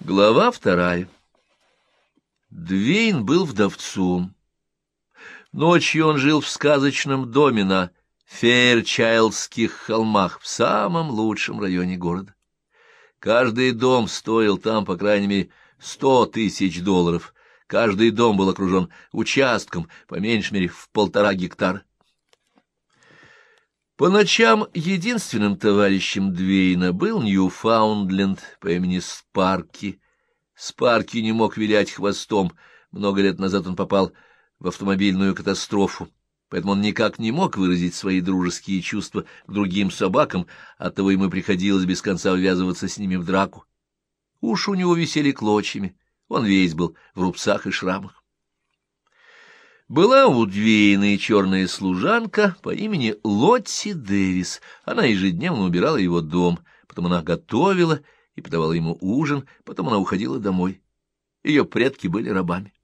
Глава вторая. Двейн был вдовцом. Ночью он жил в сказочном доме на Фейрчайлдских холмах, в самом лучшем районе города. Каждый дом стоил там, по крайней мере, сто тысяч долларов. Каждый дом был окружен участком, по меньшей мере, в полтора гектара. По ночам единственным товарищем Двейна был Ньюфаундленд по имени Спарки. Спарки не мог вилять хвостом. Много лет назад он попал в автомобильную катастрофу, поэтому он никак не мог выразить свои дружеские чувства к другим собакам, оттого ему приходилось без конца ввязываться с ними в драку. Уши у него висели клочьями, он весь был в рубцах и шрамах. Была у Двейна черная служанка по имени Лотти Дэвис. Она ежедневно убирала его дом, потом она готовила и подавала ему ужин, потом она уходила домой. Ее предки были рабами.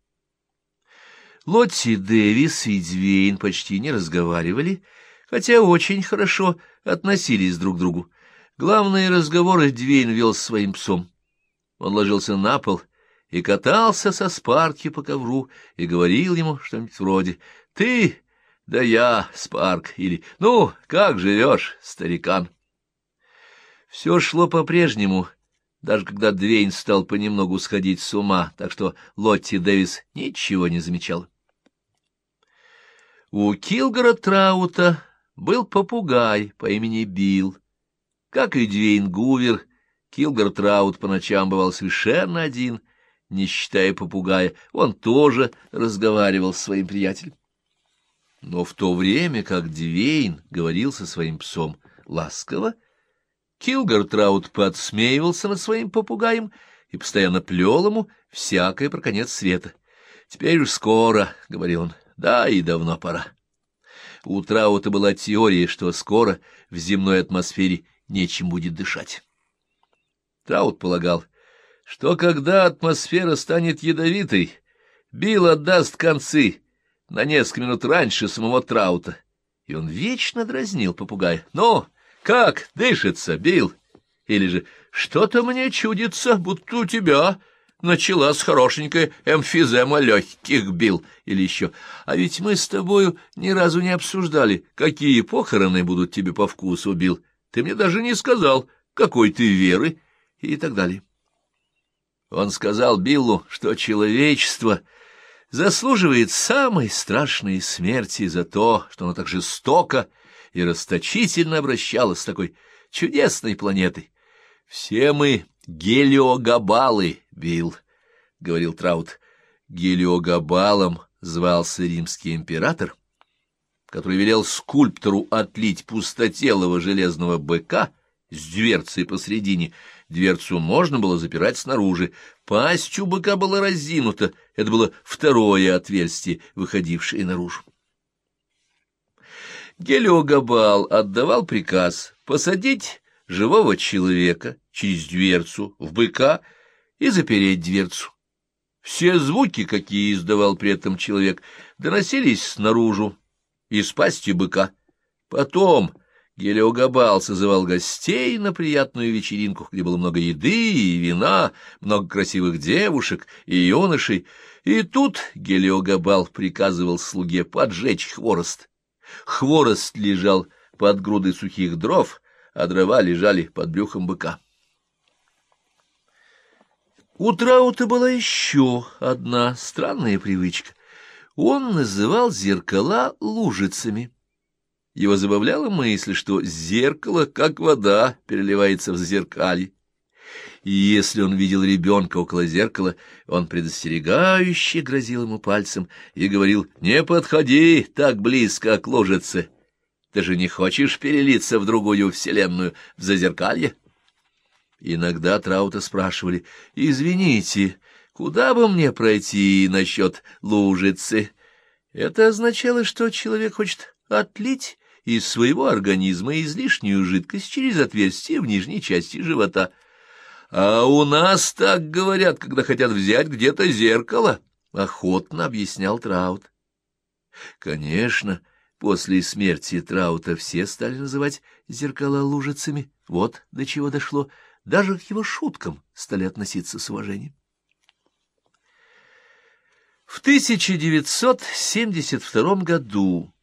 Лотти Дэвис и Двейн почти не разговаривали, хотя очень хорошо относились друг к другу. Главные разговоры Двейн вел с своим псом. Он ложился на пол и катался со Спарки по ковру и говорил ему что-нибудь вроде «Ты, да я, Спарк» или «Ну, как живешь, старикан?» Все шло по-прежнему, даже когда Двейн стал понемногу сходить с ума, так что Лотти Дэвис ничего не замечал. У Килгора Траута был попугай по имени Билл. Как и Двейн Гувер, Килгор Траут по ночам бывал совершенно один — не считая попугая, он тоже разговаривал с своим приятелем. Но в то время, как Двейн говорил со своим псом ласково, Килгар Траут подсмеивался над своим попугаем и постоянно плел ему всякое про конец света. «Теперь уж скоро», — говорил он, — «да и давно пора». У Траута была теория, что скоро в земной атмосфере нечем будет дышать. Траут полагал, что когда атмосфера станет ядовитой, Билл отдаст концы на несколько минут раньше самого Траута. И он вечно дразнил попугая. «Ну, как дышится, Билл?» Или же «Что-то мне чудится, будто у тебя началась хорошенькая эмфизема легких, Билл». Или еще «А ведь мы с тобою ни разу не обсуждали, какие похороны будут тебе по вкусу, Билл. Ты мне даже не сказал, какой ты веры» и так далее. Он сказал Биллу, что человечество заслуживает самой страшной смерти за то, что оно так жестоко и расточительно обращалось с такой чудесной планетой. «Все мы гелиогабалы, Билл», — говорил Траут. Гелиогабалом звался римский император, который велел скульптору отлить пустотелого железного быка с дверцей посредине, Дверцу можно было запирать снаружи. Пасть у быка была разинута. Это было второе отверстие, выходившее наружу. Гелиогабал отдавал приказ посадить живого человека через дверцу в быка и запереть дверцу. Все звуки, какие издавал при этом человек, доносились снаружи, из пасти быка. Потом Гелиогабал созывал гостей на приятную вечеринку, где было много еды и вина, много красивых девушек и юношей, и тут Гелиогабал приказывал слуге поджечь хворост. Хворост лежал под грудой сухих дров, а дрова лежали под брюхом быка. У Траута была еще одна странная привычка. Он называл зеркала лужицами. Его забавляла мысль, что зеркало, как вода, переливается в зеркале. И если он видел ребенка около зеркала, он предостерегающе грозил ему пальцем и говорил «Не подходи так близко к лужице! Ты же не хочешь перелиться в другую вселенную, в зазеркалье?» Иногда Траута спрашивали «Извините, куда бы мне пройти насчет лужицы?» Это означало, что человек хочет отлить из своего организма излишнюю жидкость через отверстие в нижней части живота. А у нас так говорят, когда хотят взять где-то зеркало, — охотно объяснял Траут. Конечно, после смерти Траута все стали называть зеркала лужицами. Вот до чего дошло. даже к его шуткам стали относиться с уважением. В 1972 году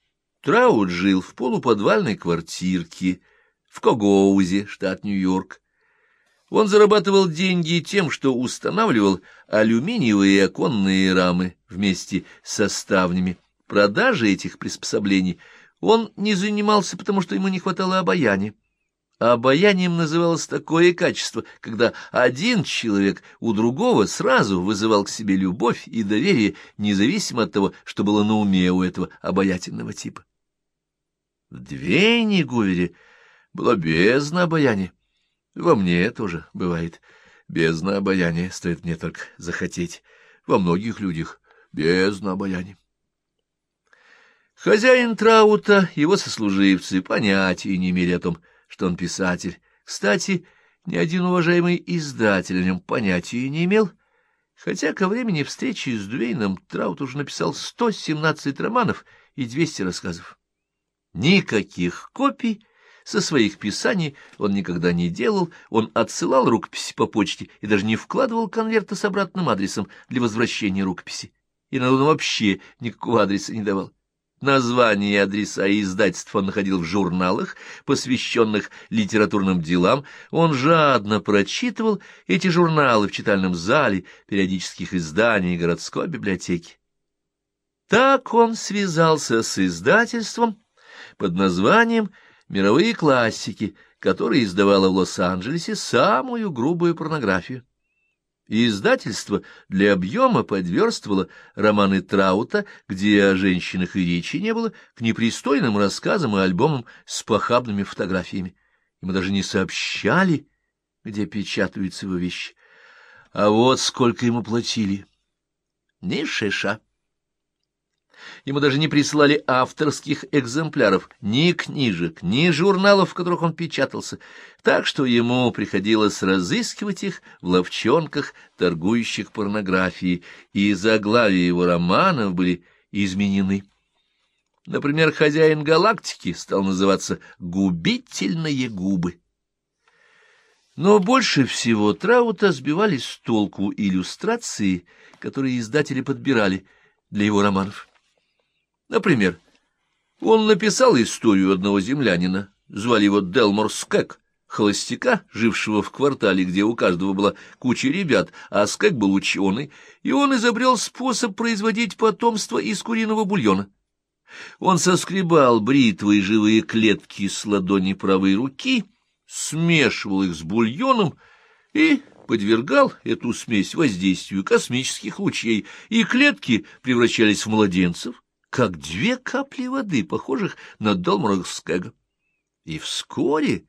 Траут жил в полуподвальной квартирке в Когоузе, штат Нью-Йорк. Он зарабатывал деньги тем, что устанавливал алюминиевые оконные рамы вместе со ставнями. Продажей этих приспособлений он не занимался, потому что ему не хватало обаяния. Обаянием называлось такое качество, когда один человек у другого сразу вызывал к себе любовь и доверие, независимо от того, что было на уме у этого обаятельного типа. В Двейне Гувере была бездна обаяния. Во мне тоже бывает бездна обаяния, стоит мне только захотеть. Во многих людях бездна обаяния. Хозяин Траута, его сослуживцы, понятия не имели о том, что он писатель. Кстати, ни один уважаемый издатель о нем понятия не имел, хотя ко времени встречи с Дуэйном Траут уже написал 117 романов и 200 рассказов. Никаких копий со своих писаний он никогда не делал, он отсылал рукописи по почте и даже не вкладывал конверты с обратным адресом для возвращения рукописи. Иногда он вообще никакого адреса не давал. Названия и адреса издательств он находил в журналах, посвященных литературным делам. Он жадно прочитывал эти журналы в читальном зале периодических изданий городской библиотеки. Так он связался с издательством под названием «Мировые классики», которое издавало в Лос-Анджелесе самую грубую порнографию и издательство для объема подверстывало романы Траута, где о женщинах и речи не было, к непристойным рассказам и альбомам с похабными фотографиями. Ему даже не сообщали, где печатаются его вещи. А вот сколько ему платили. Ни шиша. Ему даже не прислали авторских экземпляров, ни книжек, ни журналов, в которых он печатался, так что ему приходилось разыскивать их в ловчонках, торгующих порнографией, и заглавия его романов были изменены. Например, «Хозяин галактики» стал называться «Губительные губы». Но больше всего Траута сбивали с толку иллюстрации, которые издатели подбирали для его романов. Например, он написал историю одного землянина, звали его Делмор Скек, холостяка, жившего в квартале, где у каждого была куча ребят, а Скек был ученый, и он изобрел способ производить потомство из куриного бульона. Он соскребал бритвой живые клетки с ладони правой руки, смешивал их с бульоном и подвергал эту смесь воздействию космических лучей, и клетки превращались в младенцев, как две капли воды, похожих на Делмора Скега. И вскоре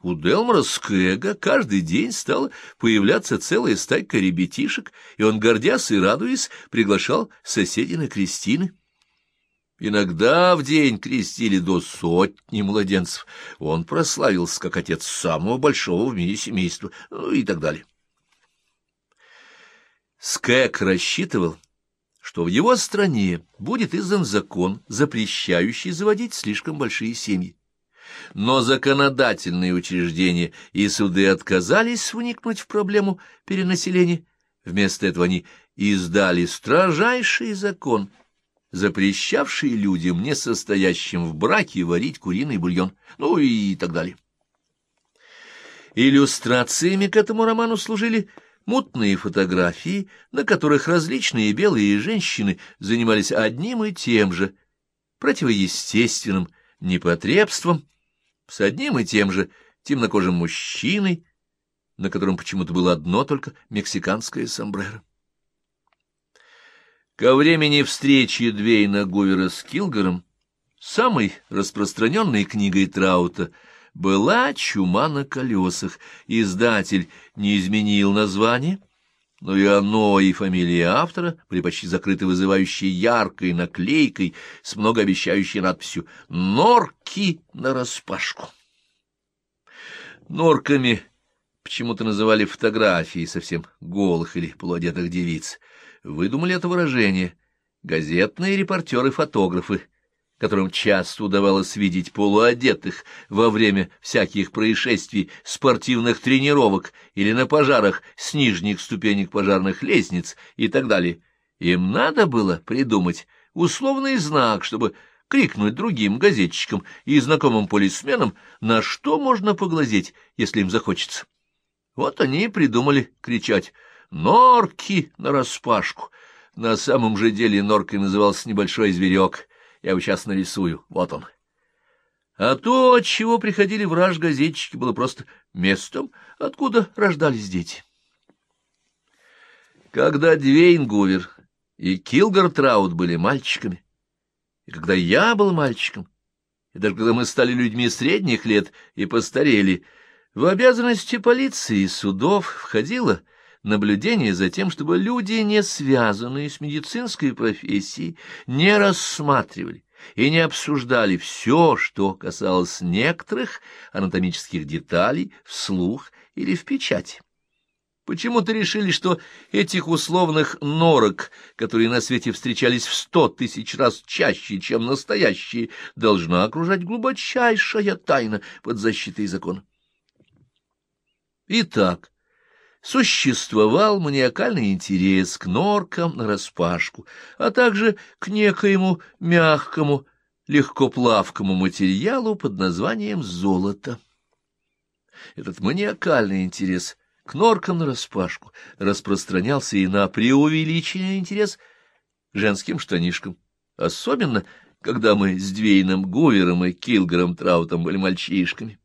у Делмора Скега каждый день стала появляться целая стайка ребятишек, и он, гордясь и радуясь, приглашал соседей на крестины. Иногда в день крестили до сотни младенцев. Он прославился как отец самого большого в мире семейства, ну и так далее. Скэг рассчитывал, что в его стране будет издан закон, запрещающий заводить слишком большие семьи. Но законодательные учреждения и суды отказались вникнуть в проблему перенаселения. Вместо этого они издали строжайший закон, запрещавший людям, не состоящим в браке, варить куриный бульон, ну и так далее. Иллюстрациями к этому роману служили мутные фотографии, на которых различные белые женщины занимались одним и тем же, противоестественным непотребством, с одним и тем же темнокожим мужчиной, на котором почему-то было одно только мексиканское сомбреро. Ко времени встречи Двейна Гувера с Килгаром самой распространенной книгой Траута — была «Чума на колесах». Издатель не изменил название, но и оно, и фамилия автора были почти закрыты вызывающей яркой наклейкой с многообещающей надписью «Норки нараспашку». Норками почему-то называли фотографии совсем голых или полуодетых девиц. Выдумали это выражение газетные репортеры-фотографы, которым часто удавалось видеть полуодетых во время всяких происшествий, спортивных тренировок или на пожарах с нижних ступенек пожарных лестниц и так далее. Им надо было придумать условный знак, чтобы крикнуть другим газетчикам и знакомым полисменам, на что можно поглазеть, если им захочется. Вот они и придумали кричать «Норки!» нараспашку. На самом же деле норкой назывался небольшой зверек — я его сейчас нарисую. Вот он. А то, от чего приходили враж газетчики, было просто местом, откуда рождались дети. Когда Двейн Гувер и Килгар Траут были мальчиками, и когда я был мальчиком, и даже когда мы стали людьми средних лет и постарели, в обязанности полиции и судов входило наблюдение за тем, чтобы люди, не связанные с медицинской профессией, не рассматривали и не обсуждали все, что касалось некоторых анатомических деталей вслух или в печати. Почему-то решили, что этих условных норок, которые на свете встречались в сто тысяч раз чаще, чем настоящие, должна окружать глубочайшая тайна под защитой закона. Итак, существовал маниакальный интерес к норкам нараспашку, а также к некоему мягкому, легкоплавкому материалу под названием золото. Этот маниакальный интерес к норкам нараспашку распространялся и на преувеличенный интерес женским штанишкам, особенно когда мы с Двейном Гувером и Килгаром Траутом были мальчишками.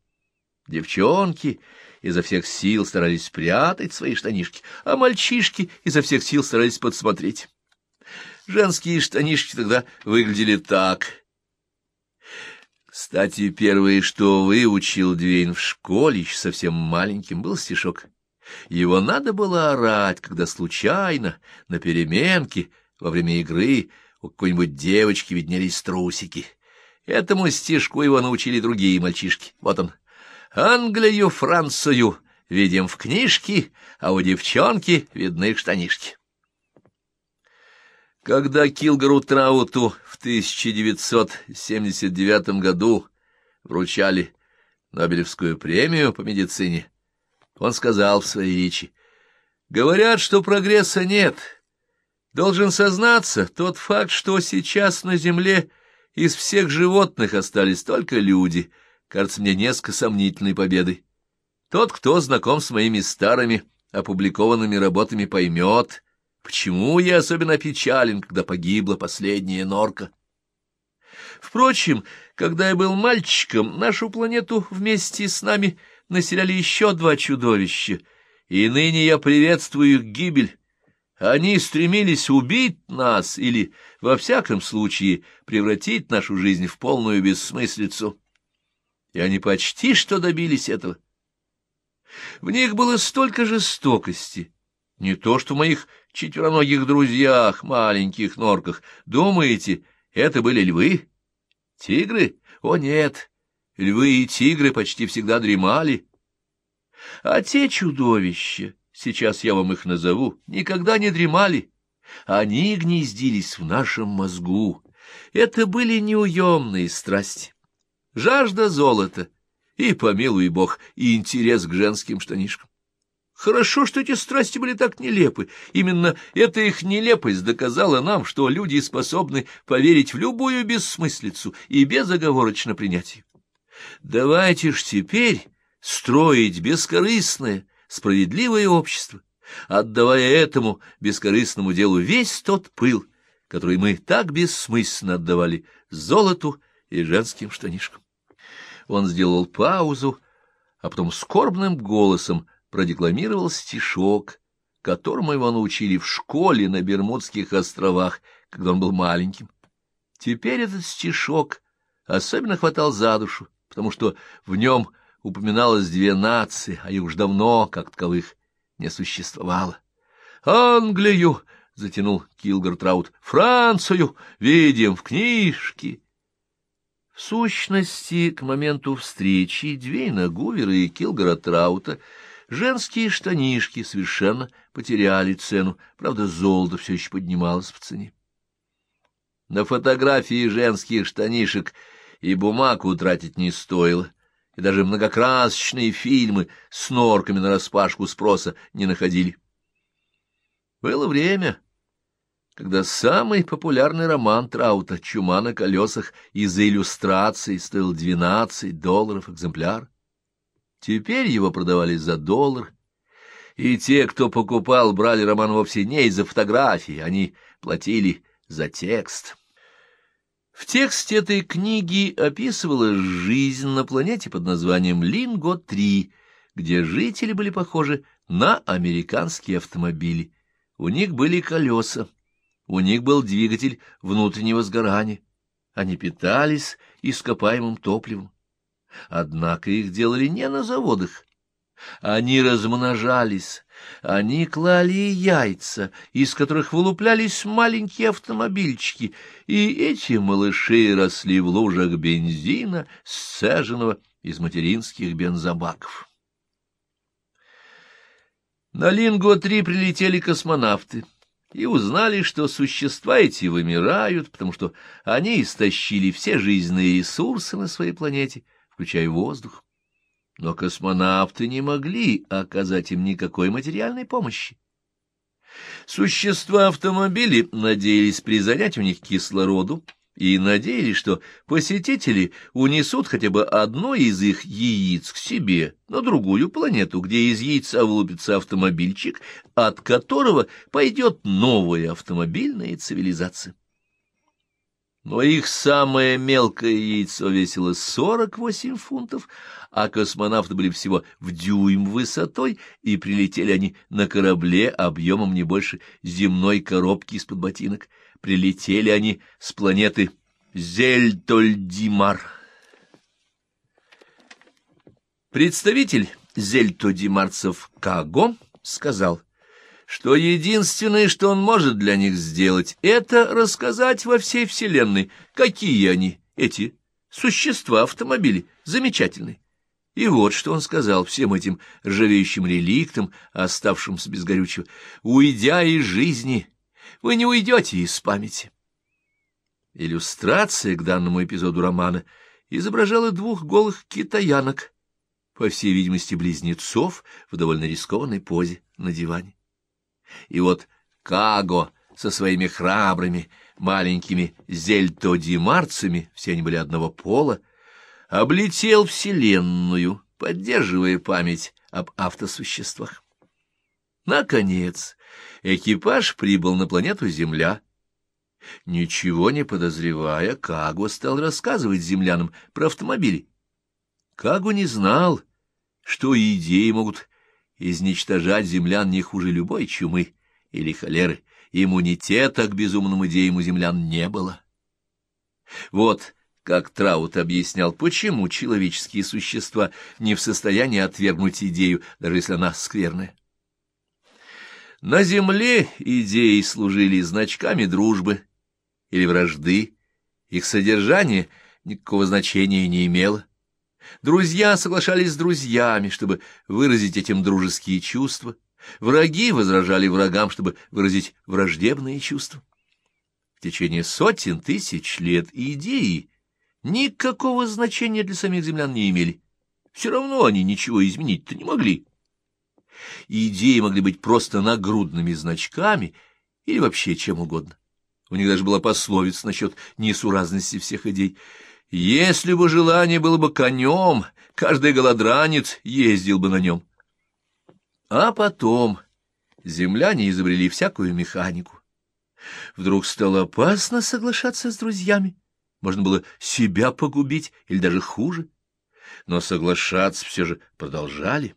Девчонки изо всех сил старались спрятать свои штанишки, а мальчишки изо всех сил старались подсмотреть. Женские штанишки тогда выглядели так. Кстати, первое, что выучил Двейн в школе, еще совсем маленьким, был стишок. Его надо было орать, когда случайно, на переменке, во время игры, у какой-нибудь девочки виднелись трусики. Этому стишку его научили другие мальчишки. Вот он. Англию, Францию видим в книжке, а у девчонки видны штанишки. Когда Килгару Трауту в 1979 году вручали Нобелевскую премию по медицине, он сказал в своей речи, «Говорят, что прогресса нет. Должен сознаться, тот факт, что сейчас на Земле из всех животных остались только люди — кажется мне несколько сомнительной победой. Тот, кто знаком с моими старыми опубликованными работами, поймет, почему я особенно печален, когда погибла последняя норка. Впрочем, когда я был мальчиком, нашу планету вместе с нами населяли еще два чудовища, и ныне я приветствую их гибель. Они стремились убить нас или, во всяком случае, превратить нашу жизнь в полную бессмыслицу и они почти что добились этого. В них было столько жестокости, не то что в моих четвероногих друзьях, маленьких норках. Думаете, это были львы? Тигры? О, нет! Львы и тигры почти всегда дремали. А те чудовища, сейчас я вам их назову, никогда не дремали. Они гнездились в нашем мозгу. Это были неуемные страсти жажда золота и, помилуй бог, и интерес к женским штанишкам. Хорошо, что эти страсти были так нелепы. Именно эта их нелепость доказала нам, что люди способны поверить в любую бессмыслицу и безоговорочно принять ее. Давайте ж теперь строить бескорыстное, справедливое общество, отдавая этому бескорыстному делу весь тот пыл, который мы так бессмысленно отдавали золоту и женским штанишкам. Он сделал паузу, а потом скорбным голосом продекламировал стишок, которому его научили в школе на Бермудских островах, когда он был маленьким. Теперь этот стишок особенно хватал за душу, потому что в нем упоминалось две нации, а их уж давно, как таковых, не существовало. «Англию!» — затянул Килгар Траут. «Францию видим в книжке!» В сущности, к моменту встречи Двейна Гувера и Килгора Траута женские штанишки совершенно потеряли цену, правда, золото все еще поднималось в цене. На фотографии женских штанишек и бумагу тратить не стоило, и даже многокрасочные фильмы с норками нараспашку спроса не находили. Было время, когда самый популярный роман Траута «Чума на колесах» из-за иллюстраций стоил 12 долларов экземпляр. Теперь его продавали за доллар, и те, кто покупал, брали роман вовсе не из-за фотографий, они платили за текст. В тексте этой книги описывалась жизнь на планете под названием Линго-3, где жители были похожи на американские автомобили. У них были колеса, у них был двигатель внутреннего сгорания. Они питались ископаемым топливом. Однако их делали не на заводах. Они размножались, они клали яйца, из которых вылуплялись маленькие автомобильчики, и эти малыши росли в лужах бензина, сцеженного из материнских бензобаков. На Линго-3 прилетели космонавты и узнали, что существа эти вымирают, потому что они истощили все жизненные ресурсы на своей планете, включая воздух. Но космонавты не могли оказать им никакой материальной помощи. Существа-автомобили надеялись призанять у них кислороду и надеялись, что посетители унесут хотя бы одно из их яиц к себе на другую планету, где из яйца вылупится автомобильчик, от которого пойдет новая автомобильная цивилизация. Но их самое мелкое яйцо весило 48 фунтов, а космонавты были всего в дюйм высотой, и прилетели они на корабле объемом не больше земной коробки из-под ботинок. Прилетели они с планеты Зельтольдимар. Представитель зельтодимарцев Каго сказал, что единственное, что он может для них сделать, это рассказать во всей Вселенной, какие они, эти существа-автомобили, замечательные. И вот что он сказал всем этим ржавеющим реликтам, оставшимся без горючего. «Уйдя из жизни, вы не уйдете из памяти». Иллюстрация к данному эпизоду романа изображала двух голых китаянок, по всей видимости, близнецов в довольно рискованной позе на диване. И вот Каго со своими храбрыми маленькими зельтодимарцами, все они были одного пола, облетел Вселенную, поддерживая память об автосуществах. Наконец, экипаж прибыл на планету Земля. Ничего не подозревая, Каго стал рассказывать землянам про автомобили. Каго не знал, что идеи могут изничтожать землян не хуже любой чумы или холеры. Иммунитета к безумным идеям у землян не было. Вот как Траут объяснял, почему человеческие существа не в состоянии отвергнуть идею, даже если она скверная. На земле идеи служили значками дружбы или вражды, их содержание никакого значения не имело. Друзья соглашались с друзьями, чтобы выразить этим дружеские чувства, враги возражали врагам, чтобы выразить враждебные чувства. В течение сотен тысяч лет идеи никакого значения для самих землян не имели. Все равно они ничего изменить-то не могли. Идеи могли быть просто нагрудными значками или вообще чем угодно. У них даже была пословица насчет несуразности всех идей. Если бы желание было бы конем, каждый голодранец ездил бы на нем. А потом земляне изобрели всякую механику. Вдруг стало опасно соглашаться с друзьями можно было себя погубить или даже хуже. Но соглашаться все же продолжали.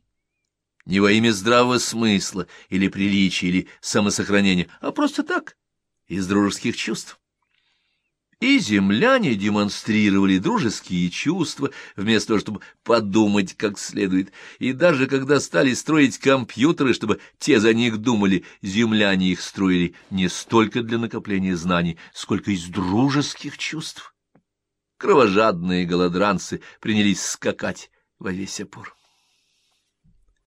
Не во имя здравого смысла или приличия или самосохранения, а просто так, из дружеских чувств. И земляне демонстрировали дружеские чувства, вместо того, чтобы подумать как следует. И даже когда стали строить компьютеры, чтобы те за них думали, земляне их строили не столько для накопления знаний, сколько из дружеских чувств кровожадные голодранцы принялись скакать во весь опор.